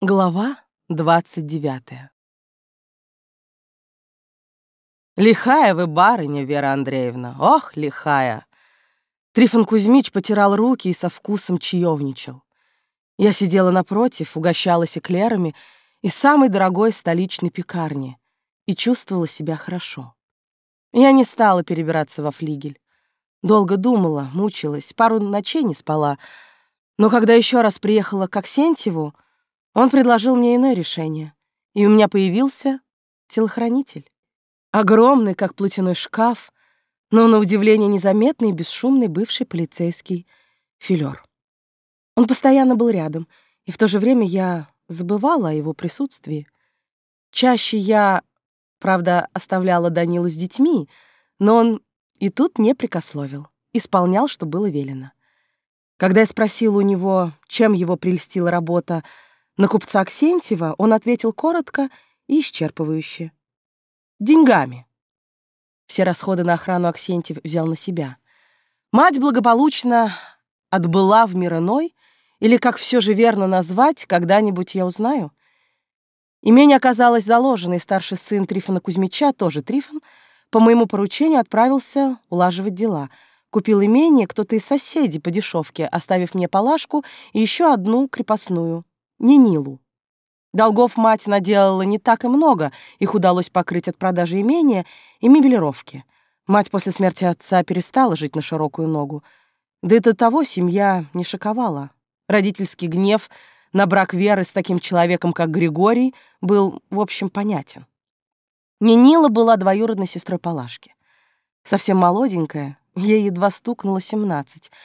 Глава 29 «Лихая вы, барыня, Вера Андреевна! Ох, лихая!» Трифон Кузьмич потирал руки и со вкусом чаевничал. Я сидела напротив, угощалась эклерами из самой дорогой столичной пекарни и чувствовала себя хорошо. Я не стала перебираться во флигель. Долго думала, мучилась, пару ночей не спала, но когда еще раз приехала к Аксентьеву, он предложил мне иное решение, и у меня появился телохранитель. Огромный, как платяной шкаф, но, на удивление, незаметный и бесшумный бывший полицейский филер. Он постоянно был рядом, и в то же время я забывала о его присутствии. Чаще я, правда, оставляла Данилу с детьми, но он и тут не прикословил, исполнял, что было велено. Когда я спросила у него, чем его прельстила работа, на купца Аксентьева он ответил коротко и исчерпывающе. «Деньгами». Все расходы на охрану Аксентьев взял на себя. Мать благополучно отбыла в мир иной, или, как все же верно назвать, когда-нибудь я узнаю. Имение оказалось заложено, и старший сын Трифона Кузьмича, тоже Трифон, по моему поручению отправился улаживать дела. Купил имение кто-то из соседей по дешевке, оставив мне палашку и еще одну крепостную не Нилу. Долгов мать наделала не так и много, их удалось покрыть от продажи имения и мебелировки. Мать после смерти отца перестала жить на широкую ногу. Да и до того семья не шоковала. Родительский гнев на брак Веры с таким человеком, как Григорий, был, в общем, понятен. Нинила была двоюродной сестрой Палашки. Совсем молоденькая, ей едва стукнуло семнадцать —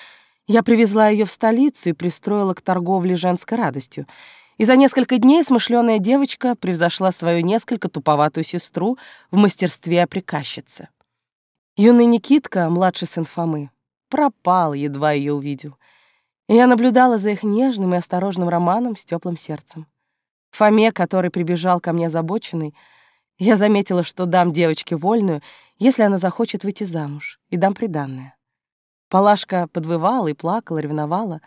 я привезла ее в столицу и пристроила к торговле женской радостью. И за несколько дней смышленая девочка превзошла свою несколько туповатую сестру в мастерстве приказчицы. Юный Никитка, младший сын Фомы, пропал, едва ее увидел. И я наблюдала за их нежным и осторожным романом с теплым сердцем. Фоме, который прибежал ко мне озабоченный, я заметила, что дам девочке вольную, если она захочет выйти замуж, и дам приданное. Палашка подвывала и плакала, ревновала,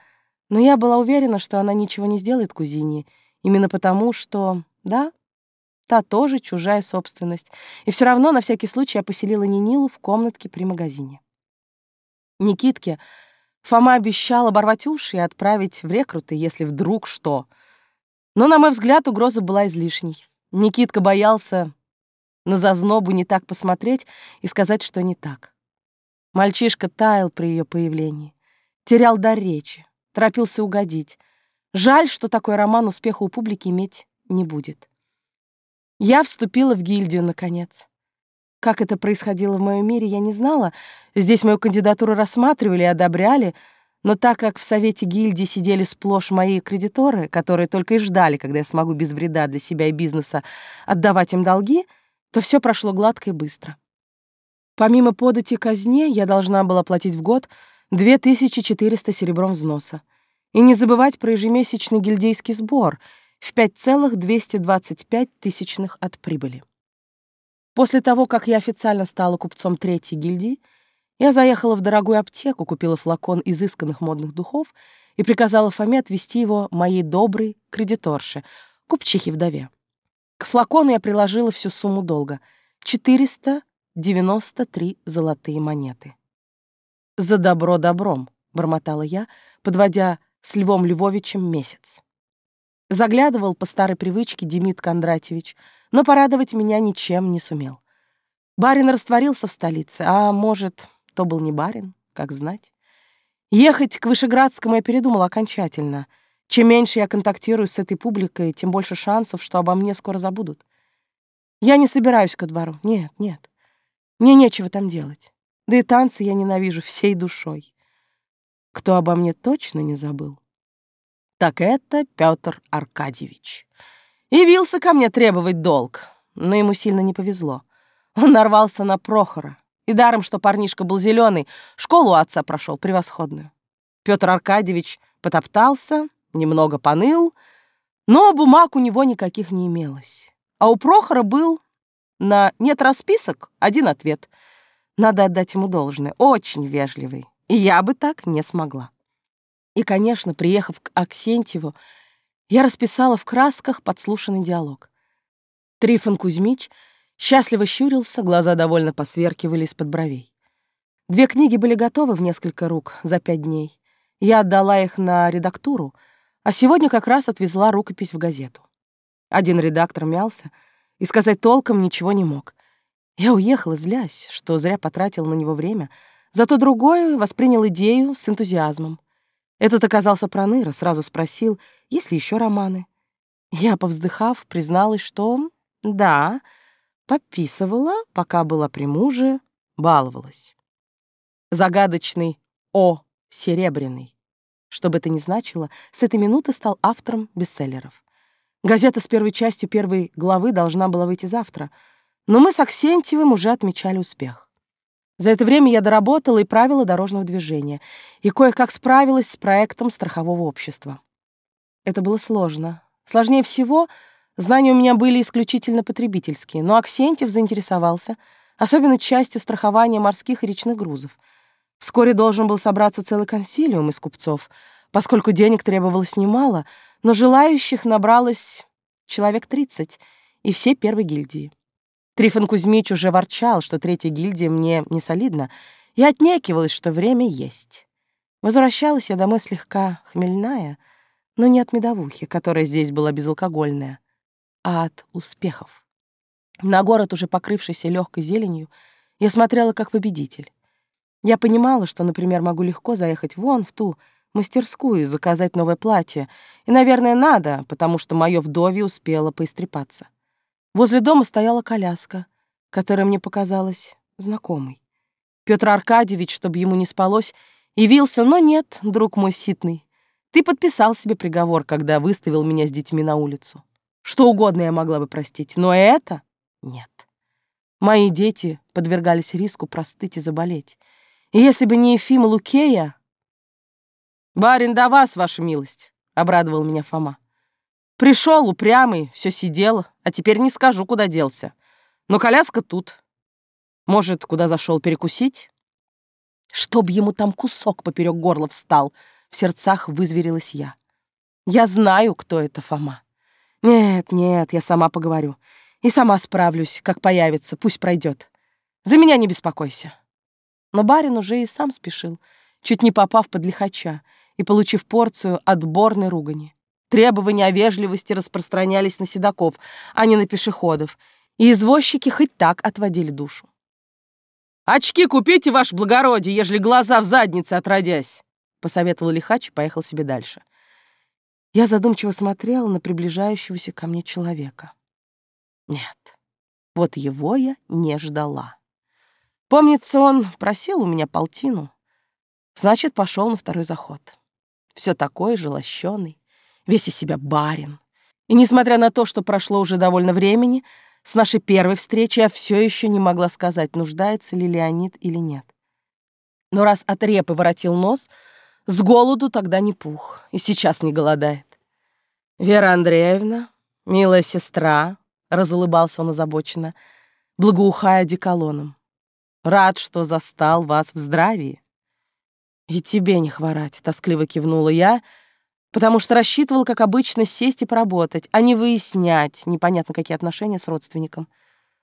но я была уверена, что она ничего не сделает кузине, именно потому, что, да, та тоже чужая собственность, и все равно на всякий случай я поселила Нинилу в комнатке при магазине. Никитке Фома обещал оборвать уши и отправить в рекруты, если вдруг что. Но, на мой взгляд, угроза была излишней. Никитка боялся на зазнобу не так посмотреть и сказать, что не так. Мальчишка таял при ее появлении, терял дар речи, торопился угодить. Жаль, что такой роман успеха у публики иметь не будет. Я вступила в гильдию, наконец. Как это происходило в моем мире, я не знала. Здесь мою кандидатуру рассматривали и одобряли, но так как в совете гильдии сидели сплошь мои кредиторы, которые только и ждали, когда я смогу без вреда для себя и бизнеса отдавать им долги, то все прошло гладко и быстро. Помимо подати казне, я должна была платить в год 2400 серебром взноса. И не забывать про ежемесячный гильдейский сбор в 5,225 тысячных от прибыли. После того, как я официально стала купцом третьей гильдии, я заехала в дорогую аптеку, купила флакон изысканных модных духов и приказала Фоме отвезти его моей доброй кредиторше, купчихе-вдове. К флакону я приложила всю сумму долга — 400 93 золотые монеты. «За добро добром», — бормотала я, подводя с Львом Львовичем месяц. Заглядывал по старой привычке Демид Кондратьевич, но порадовать меня ничем не сумел. Барин растворился в столице, а может, то был не барин, как знать. Ехать к Вышеградскому я передумал окончательно. Чем меньше я контактирую с этой публикой, тем больше шансов, что обо мне скоро забудут. Я не собираюсь ко двору. Нет, нет. Мне нечего там делать. Да и танцы я ненавижу всей душой. Кто обо мне точно не забыл, так это Петр Аркадьевич. Явился ко мне требовать долг, но ему сильно не повезло. Он нарвался на Прохора. И даром, что парнишка был зеленый, школу отца прошел превосходную. Петр Аркадьевич потоптался, немного поныл, но бумаг у него никаких не имелось. А у Прохора был на «нет расписок» один ответ. Надо отдать ему должное. Очень вежливый. Я бы так не смогла. И, конечно, приехав к Аксентьеву, Я расписала в красках подслушанный диалог. Трифон Кузьмич счастливо щурился, глаза довольно посверкивали из-под бровей. Две книги были готовы в несколько рук за пять дней. Я отдала их на редактуру, а сегодня как раз отвезла рукопись в газету. Один редактор мялся и сказать толком ничего не мог. Я уехала, злясь, что зря потратил на него время, зато другой воспринял идею с энтузиазмом. Этот оказался проныра, сразу спросил, есть ли еще романы. Я, повздыхав, призналась, что да, пописывала, пока была при муже, баловалась. Загадочный О. Серебряный, что бы это ни значило, с этой минуты стал автором бестселлеров. Газета с первой частью первой главы должна была выйти завтра, но мы с Аксентьевым уже отмечали успех. За это время я доработала и правила дорожного движения, и кое-как справилась с проектом страхового общества. Это было сложно. Сложнее всего, знания у меня были исключительно потребительские, но Аксентьев заинтересовался, особенно частью страхования морских и речных грузов. Вскоре должен был собраться целый консилиум из купцов, поскольку денег требовалось немало, но желающих набралось человек 30, и все первой гильдии. Трифон Кузьмич уже ворчал, что третья гильдия мне не солидна, и отнекивалась, что время есть. Возвращалась я домой слегка хмельная, но не от медовухи, которая здесь была безалкогольная, а от успехов. На город, уже покрывшийся легкой зеленью, я смотрела как победитель. Я понимала, что, например, могу легко заехать вон в ту мастерскую и заказать новое платье, и, наверное, надо, потому что мое вдовье успело поистрепаться. Возле дома стояла коляска, которая мне показалась знакомой. Петр Аркадьевич, чтобы ему не спалось, явился, но нет, друг мой ситный. Ты подписал себе приговор, когда выставил меня с детьми на улицу. Что угодно я могла бы простить, но это нет. Мои дети подвергались риску простыть и заболеть. И если бы не Ефима Лукея... «Барин, до вас, ваша милость!» — обрадовал меня Фома. Пришел упрямый, все сидел, а теперь не скажу, куда делся. Но коляска тут. Может, куда зашел перекусить? Чтоб ему там кусок поперек горла встал, в сердцах вызверилась я. Я знаю, кто это Фома. Нет, нет, я сама поговорю. И сама справлюсь, как появится, пусть пройдет. За меня не беспокойся. Но барин уже и сам спешил, чуть не попав под лихача и получив порцию отборной ругани. Требования о вежливости распространялись на седаков, а не на пешеходов, и извозчики хоть так отводили душу. «Очки купите, ваше благородие, ежели глаза в заднице отродясь!» — посоветовал лихач и поехал себе дальше. Я задумчиво смотрела на приближающегося ко мне человека. Нет, вот его я не ждала. Помнится, он просил у меня полтину. Значит, пошел на второй заход. Все такой же лощеный, весь из себя барин. И несмотря на то, что прошло уже довольно времени, с нашей первой встречи я все еще не могла сказать, нуждается ли Леонид или нет. Но раз от репы воротил нос, с голоду тогда не пух, и сейчас не голодает. «Вера Андреевна, милая сестра», — разулыбался он озабоченно, благоухая деколоном. «Рад, что застал вас в здравии». «И тебе не хворать», — тоскливо кивнула я, — потому что рассчитывал, как обычно, сесть и поработать, а не выяснять непонятно какие отношения с родственником.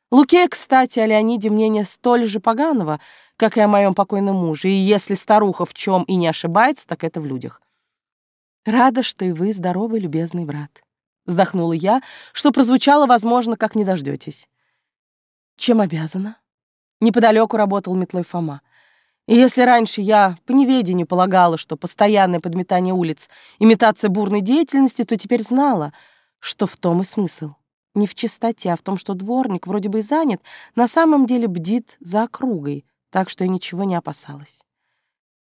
Луке, кстати, о Леониде мнение столь же поганого, как и о моем покойном муже, и если старуха в чем и не ошибается, так это в людях. «Рада, что и вы здоровый, любезный брат», — вздохнула я, что прозвучало, возможно, как не дождетесь. «Чем обязана?» Неподалеку работал метлой Фома. И если раньше я по неведению полагала, что постоянное подметание улиц — имитация бурной деятельности, то теперь знала, что в том и смысл. Не в чистоте, а в том, что дворник, вроде бы и занят, на самом деле бдит за округой, так что я ничего не опасалась.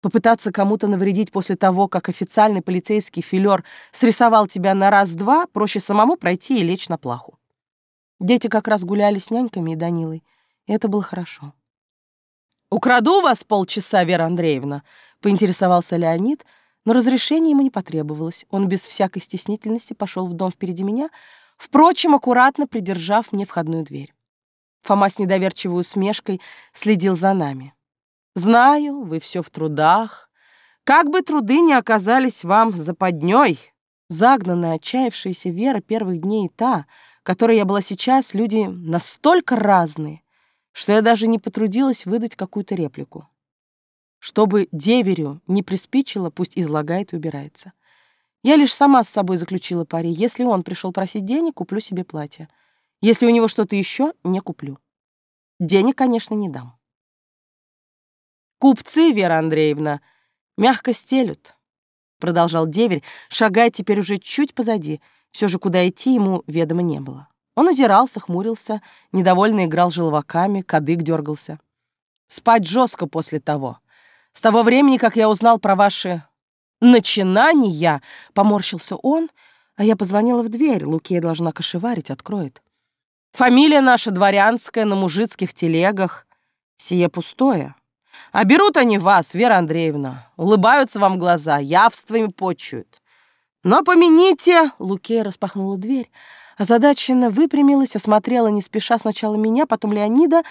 Попытаться кому-то навредить после того, как официальный полицейский филер срисовал тебя на раз-два, проще самому пройти и лечь на плаху. Дети как раз гуляли с няньками и Данилой, и это было хорошо. «Украду вас полчаса, Вера Андреевна», — поинтересовался Леонид, но разрешения ему не потребовалось. Он без всякой стеснительности пошел в дом впереди меня, впрочем, аккуратно придержав мне входную дверь. Фома с недоверчивой усмешкой следил за нами. «Знаю, вы все в трудах. Как бы труды не оказались вам западней, Загнанная, отчаявшаяся Вера первых дней та, которой я была сейчас, люди настолько разные, что я даже не потрудилась выдать какую-то реплику. Чтобы деверю не приспичило, пусть излагает и убирается. Я лишь сама с собой заключила пари. Если он пришел просить денег, куплю себе платье. Если у него что-то еще, не куплю. Денег, конечно, не дам. Купцы, Вера Андреевна, мягко стелют, продолжал деверь, шагая теперь уже чуть позади. Все же куда идти ему ведомо не было. Он озирался, хмурился, недовольно играл желваками, кадык дергался. Спать жестко после того. С того времени, как я узнал про ваши начинания, поморщился он, а я позвонила в дверь. Лукея должна кошеварить, откроет. Фамилия наша дворянская, на мужицких телегах. Сие пустое. А берут они вас, Вера Андреевна, улыбаются вам глаза, явствами почуют. Но помяните, Лукея распахнула дверь, озадаченно выпрямилась, осмотрела не спеша сначала меня, потом Леонида,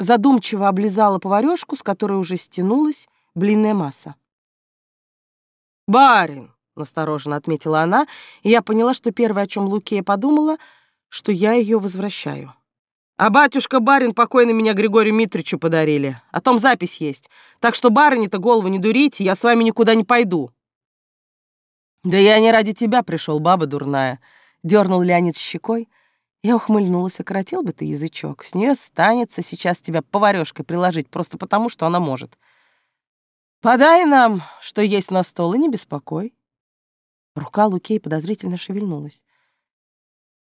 задумчиво облизала поварёшку, с которой уже стянулась блинная масса. «Барин!» — настороженно отметила она, и я поняла, что первое, о чем Лукея подумала, что я ее возвращаю. «А батюшка-барин покойно меня Григорию Митричу подарили. О том запись есть. Так что, барыне-то, голову не дурите, я с вами никуда не пойду». «Да я не ради тебя пришел, баба дурная», — дернул Леонид щекой, — я ухмыльнулась, окоротил бы ты язычок. С нее станется сейчас тебя поварёшкой приложить, просто потому, что она может. Подай нам, что есть на стол, и не беспокой. Рука Лукей подозрительно шевельнулась.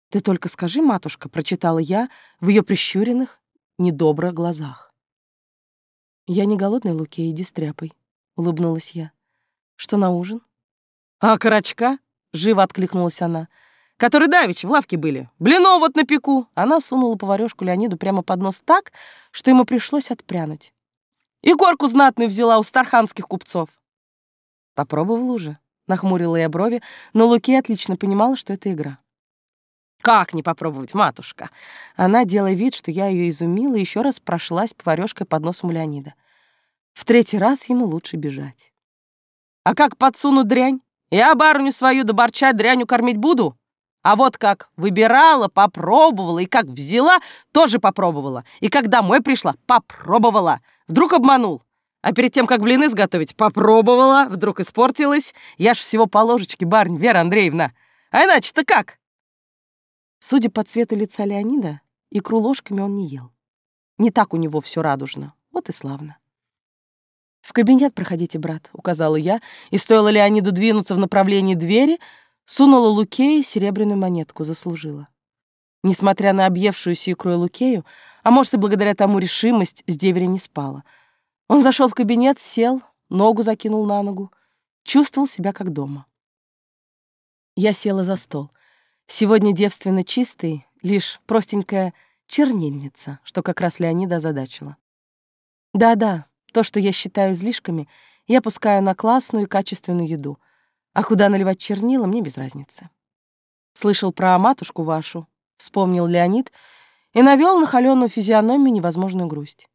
«Ты только скажи, матушка», — прочитала я в ее прищуренных, недобрых глазах. «Я не голодный, Лукей, иди стряпай», — улыбнулась я. «Что на ужин?» «А карачка?» — живо откликнулась она которые давеча в лавке были. Блинов вот напеку. Она сунула поварёшку Леониду прямо под нос так, что ему пришлось отпрянуть. И горку знатную взяла у старханских купцов. Попробовала уже, нахмурила я брови, но Луки отлично понимала, что это игра. «Как не попробовать, матушка?» Она, делая вид, что я ее изумила, еще раз прошлась поварёшкой под носом Леонида. В третий раз ему лучше бежать. «А как подсунуть дрянь? Я барыню свою до борча дрянью кормить буду?» А вот как выбирала, попробовала, и как взяла, тоже попробовала. И как домой пришла, попробовала. Вдруг обманул. А перед тем, как блины сготовить, попробовала, вдруг испортилась. Я ж всего по ложечке, барнь, Вера Андреевна. А иначе-то как? Судя по цвету лица Леонида, икру ложками он не ел. Не так у него все радужно. Вот и славно. «В кабинет проходите, брат», — указала я, и стоило Леониду двинуться в направлении двери — Сунула Лукею серебряную монетку, заслужила. Несмотря на объевшуюся икрой Лукею, а может и благодаря тому решимость, с деверя не спала. Он зашел в кабинет, сел, ногу закинул на ногу, чувствовал себя как дома. Я села за стол. Сегодня девственно чистый, лишь простенькая чернильница, что как раз Леонида озадачила. Да-да, то, что я считаю излишками, я пускаю на классную и качественную еду — а куда наливать чернила, мне без разницы. Слышал про матушку вашу, вспомнил Леонид и навел на холеную физиономию невозможную грусть.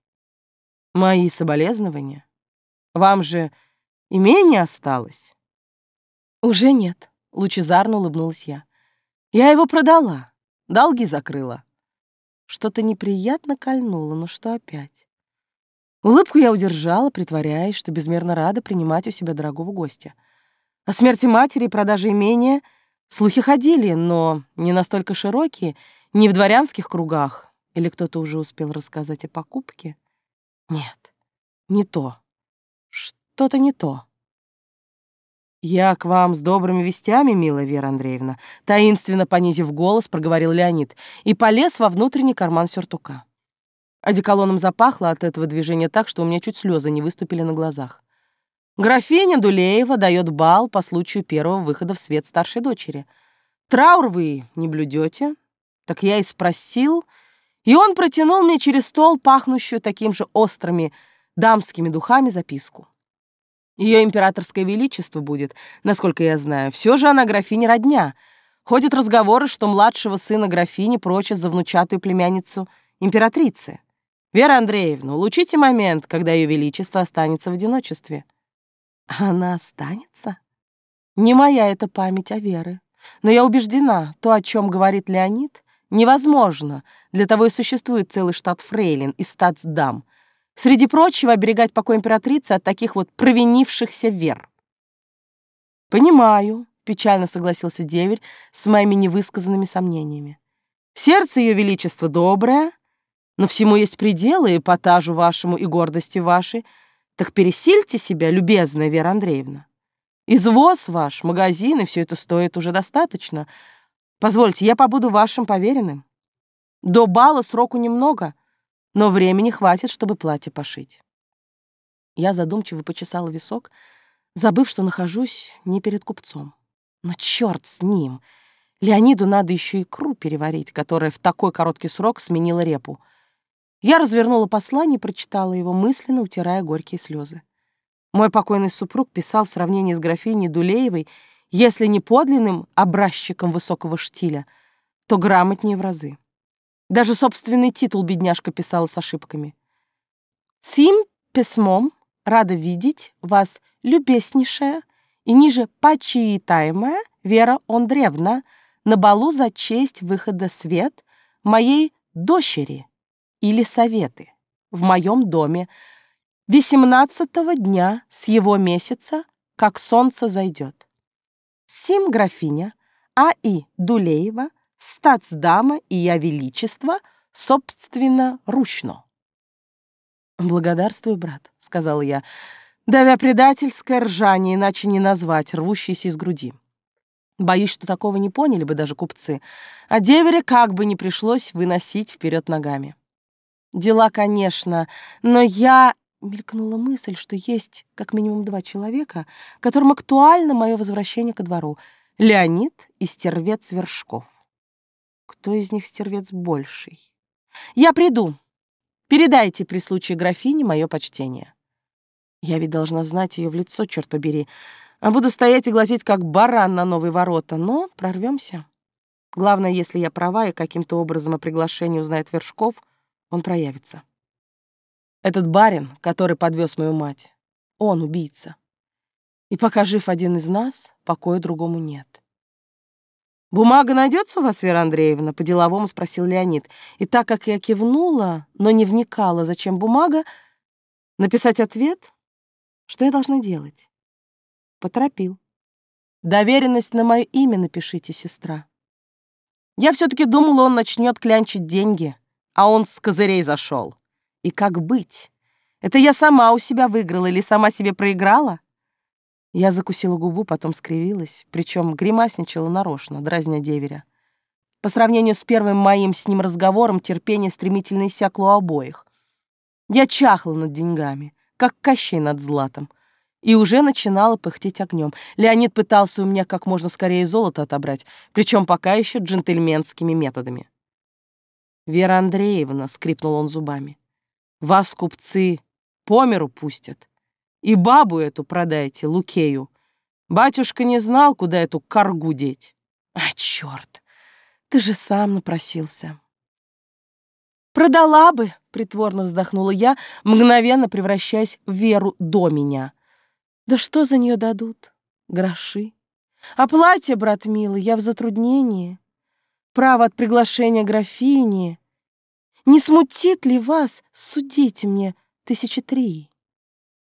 Мои соболезнования. Вам же имение осталось? Уже нет, лучезарно улыбнулась я. Я его продала, долги закрыла. Что-то неприятно кольнуло, но что опять? Улыбку я удержала, притворяясь, что безмерно рада принимать у себя дорогого гостя — о смерти матери и продаже имения слухи ходили, но не настолько широкие, не в дворянских кругах. Или кто-то уже успел рассказать о покупке? Нет, не то. Что-то не то. «Я к вам с добрыми вестями, милая Вера Андреевна», таинственно понизив голос, проговорил Леонид и полез во внутренний карман сюртука. Одеколоном запахло от этого движения так, что у меня чуть слезы не выступили на глазах. Графиня Дулеева дает бал по случаю первого выхода в свет старшей дочери. Траур вы не блюдете? Так я и спросил, и он протянул мне через стол пахнущую таким же острыми дамскими духами записку. Ее императорское величество будет, насколько я знаю. Все же она графиня родня. Ходят разговоры, что младшего сына графини прочат за внучатую племянницу императрицы. Вера Андреевна, улучите момент, когда ее величество останется в одиночестве. Она останется? Не моя эта память, а веры. Но я убеждена, то, о чем говорит Леонид, невозможно. Для того и существует целый штат фрейлин и статсдам. Среди прочего, оберегать покой императрицы от таких вот провинившихся вер. «Понимаю», — печально согласился деверь с моими невысказанными сомнениями. «Сердце ее величества доброе, но всему есть пределы, и эпатажу вашему и гордости вашей. Так пересильте себя, любезная Вера Андреевна. Извоз ваш, магазин, и все это стоит уже достаточно. Позвольте, я побуду вашим поверенным. До бала сроку немного, но времени хватит, чтобы платье пошить. Я задумчиво почесала висок, забыв, что нахожусь не перед купцом. Но черт с ним! Леониду надо еще икру переварить, которая в такой короткий срок сменила репу. Я развернула послание и прочитала его, мысленно утирая горькие слезы. Мой покойный супруг писал в сравнении с графиней Дулеевой, если не подлинным образчиком высокого штиля, то грамотнее в разы. Даже собственный титул бедняжка писала с ошибками. «Сим письмом рада видеть вас, любезнейшая и ниже почитаемая Вера Ондревна, на балу за честь выхода свет моей дочери или советы в моем доме Восемнадцатого дня с его месяца, как солнце зайдет. Сим графиня, а и Дулеева, стацдама и я величество, собственно, ручно. «Благодарствую, брат», — сказала я, давя предательское ржание, иначе не назвать, рвущееся из груди. Боюсь, что такого не поняли бы даже купцы, а деверя как бы не пришлось выносить вперед ногами. Дела, конечно, но я Мелькнула мысль, что есть как минимум два человека, которым актуально мое возвращение ко двору. Леонид и стервец Вершков. Кто из них стервец больший? Я приду. Передайте при случае графине мое почтение. Я ведь должна знать ее в лицо, черт побери. А буду стоять и глазеть, как баран на новые ворота. Но прорвемся. Главное, если я права и каким-то образом о приглашении узнает Вершков, он проявится. Этот барин, который подвез мою мать, он убийца. И пока жив один из нас, покоя другому нет. «Бумага найдется у вас, Вера Андреевна?» — по-деловому спросил Леонид. И так как я кивнула, но не вникала, зачем бумага, написать ответ, что я должна делать? Поторопил. «Доверенность на мое имя напишите, сестра». Я все-таки думала, он начнет клянчить деньги, а он с козырей зашел. И как быть? Это я сама у себя выиграла или сама себе проиграла? Я закусила губу, потом скривилась, причем гримасничала нарочно, дразня деверя. По сравнению с первым моим с ним разговором, терпение стремительно иссякло у обоих. Я чахла над деньгами, как Кощей над златом, и уже начинала пыхтеть огнем. Леонид пытался у меня как можно скорее золото отобрать, причем пока еще джентльменскими методами. «Вера Андреевна», — скрипнул он зубами, вас, купцы, по миру пустят. И бабу эту продайте, Лукею. Батюшка не знал, куда эту коргу деть. А, черт, ты же сам напросился. Продала бы, притворно вздохнула я, мгновенно превращаясь в Веру до меня. Да что за нее дадут? Гроши. А платье, брат милый, я в затруднении. Право от приглашения графини. Не смутит ли вас, судите мне, тысячи три?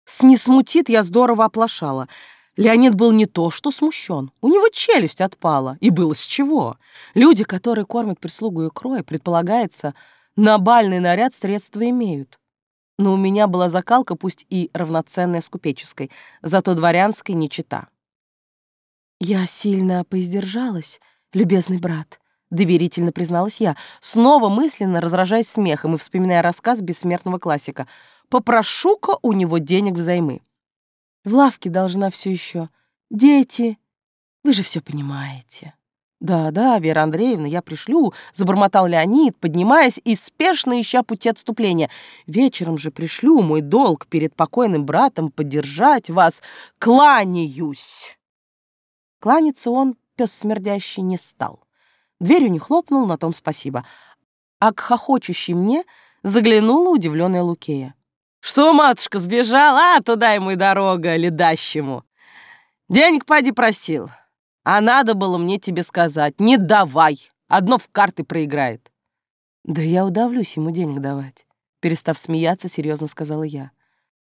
С «не смутит» я здорово оплошала. Леонид был не то что смущен, у него челюсть отпала, и было с чего. Люди, которые кормят прислугу икрой, предполагается, на бальный наряд средства имеют. Но у меня была закалка, пусть и равноценная с купеческой, зато дворянской не чита. Я сильно поиздержалась, любезный брат, — доверительно призналась я, снова мысленно разражаясь смехом и вспоминая рассказ бессмертного классика. «Попрошу-ка у него денег взаймы». «В лавке должна все еще. Дети. Вы же все понимаете». «Да, да, Вера Андреевна, я пришлю», — забормотал Леонид, поднимаясь и спешно ища пути отступления. «Вечером же пришлю мой долг перед покойным братом поддержать вас. Кланяюсь!» Кланяться он, пес смердящий, не стал. Дверью не хлопнул, на том спасибо. А к хохочущей мне заглянула удивленная Лукея. «Что, матушка, сбежала? А, туда ему и дорога, ледащему!» Денег Пади просил, а надо было мне тебе сказать. Не давай, одно в карты проиграет. Да я удавлюсь ему денег давать. Перестав смеяться, серьезно сказала я.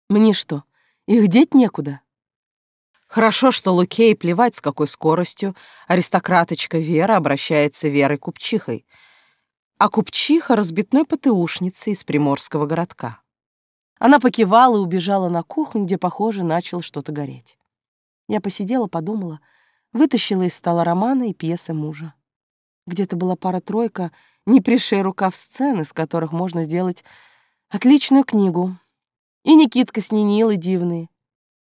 Мне что, их деть некуда? Хорошо, что Лукей плевать, с какой скоростью аристократочка Вера обращается Верой Купчихой, а Купчиха — разбитной ПТУшницей из приморского городка. Она покивала и убежала на кухню, где, похоже, начал что-то гореть. Я посидела, подумала, вытащила из стола романа и пьесы мужа. Где-то была пара-тройка не пришей рукав сцен, из которых можно сделать отличную книгу. И Никитка с Нинилой дивные.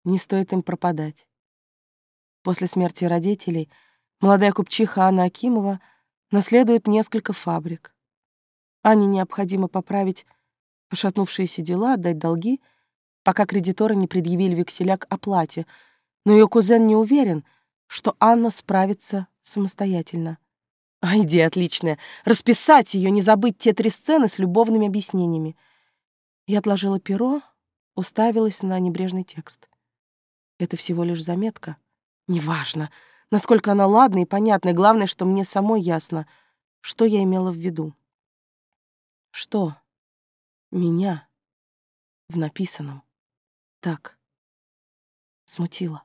Не стоит им пропадать. После смерти родителей молодая купчиха Анна Акимова наследует несколько фабрик. Ане необходимо поправить пошатнувшиеся дела, отдать долги, пока кредиторы не предъявили векселя к оплате, но ее кузен не уверен, что Анна справится самостоятельно. А идея отличная — расписать ее, не забыть те три сцены с любовными объяснениями. Я отложила перо, уставилась на небрежный текст. Это всего лишь заметка — Неважно, насколько она ладная и понятная, главное, что мне самой ясно, что я имела в виду. Что меня в написанном так смутило.